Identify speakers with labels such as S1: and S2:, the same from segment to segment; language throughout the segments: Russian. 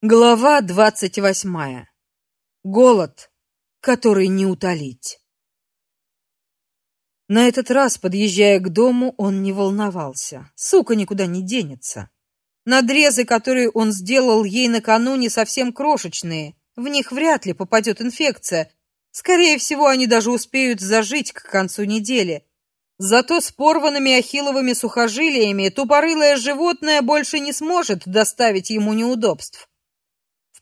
S1: Глава двадцать восьмая. Голод, который не утолить. На этот раз, подъезжая к дому, он не волновался. Сука никуда не денется. Надрезы, которые он сделал ей накануне, совсем крошечные. В них вряд ли попадет инфекция. Скорее всего, они даже успеют зажить к концу недели. Зато с порванными ахилловыми сухожилиями тупорылое животное больше не сможет доставить ему неудобств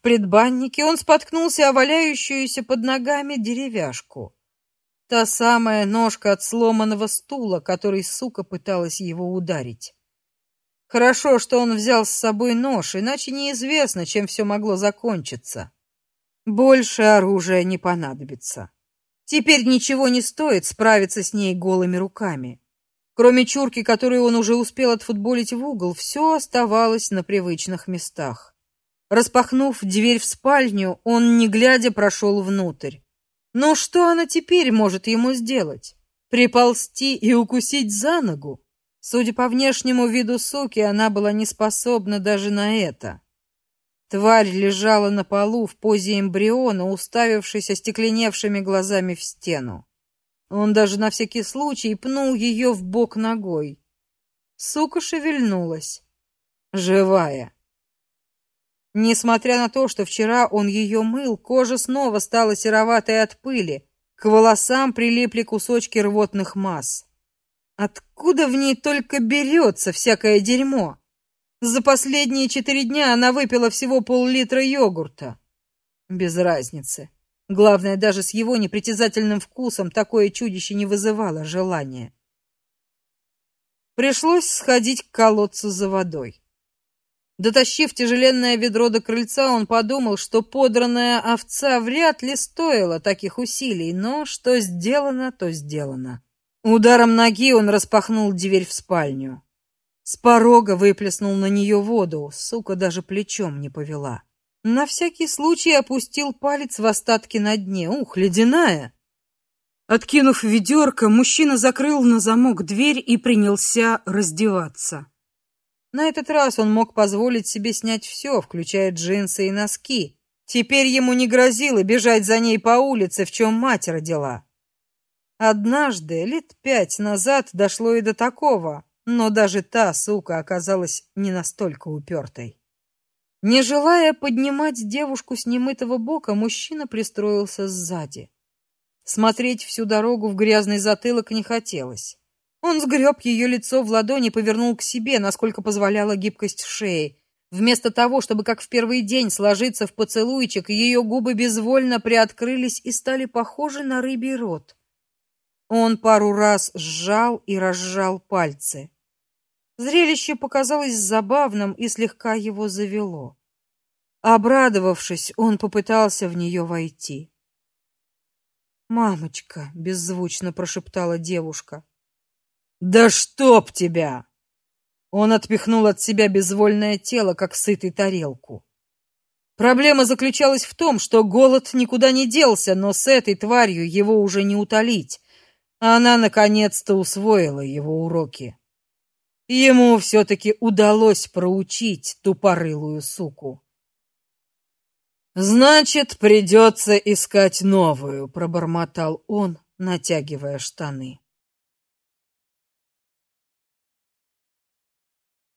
S1: предбаннике он споткнулся о валяющуюся под ногами деревяшку. Та самая ножка от сломанного стула, которой сука пыталась его ударить. Хорошо, что он взял с собой нож, иначе неизвестно, чем все могло закончиться. Больше оружия не понадобится. Теперь ничего не стоит справиться с ней голыми руками. Кроме чурки, которую он уже успел отфутболить в угол, все оставалось на привычных местах. Распахнув дверь в спальню, он, не глядя, прошел внутрь. Но что она теперь может ему сделать? Приползти и укусить за ногу? Судя по внешнему виду суки, она была не способна даже на это. Тварь лежала на полу в позе эмбриона, уставившись остекленевшими глазами в стену. Он даже на всякий случай пнул ее в бок ногой. Сука шевельнулась. Живая. Несмотря на то, что вчера он ее мыл, кожа снова стала сероватой от пыли, к волосам прилипли кусочки рвотных масс. Откуда в ней только берется всякое дерьмо? За последние четыре дня она выпила всего пол-литра йогурта. Без разницы. Главное, даже с его непритязательным вкусом такое чудище не вызывало желания. Пришлось сходить к колодцу за водой. Дотащив тяжеленное ведро до крыльца, он подумал, что подранная овца вряд ли стоила таких усилий, но что сделано, то сделано. Ударом ноги он распахнул дверь в спальню. С порога выплеснул на нее воду, сука даже плечом не повела. На всякий случай опустил палец в остатки на дне. Ух, ледяная! Откинув ведерко, мужчина закрыл на замок дверь и принялся раздеваться. На этот раз он мог позволить себе снять все, включая джинсы и носки. Теперь ему не грозило бежать за ней по улице, в чем мать родила. Однажды, лет пять назад, дошло и до такого, но даже та сука оказалась не настолько упертой. Не желая поднимать девушку с немытого бока, мужчина пристроился сзади. Смотреть всю дорогу в грязный затылок не хотелось. Он сгреб ее лицо в ладони и повернул к себе, насколько позволяла гибкость шеи. Вместо того, чтобы как в первый день сложиться в поцелуйчик, ее губы безвольно приоткрылись и стали похожи на рыбий рот. Он пару раз сжал и разжал пальцы. Зрелище показалось забавным и слегка его завело. Обрадовавшись, он попытался в нее войти. "Мамочка", беззвучно прошептала девушка. Да чтоб тебя! Он отпихнул от себя безвольное тело, как сытый тарелку. Проблема заключалась в том, что голод никуда не делся, но с этой тварью его уже не утолить. Она наконец-то усвоила его уроки. Ему все таки удалось проучить тупорылую суку. Значит, придется искать новую, пробормотал он, натягивая штаны.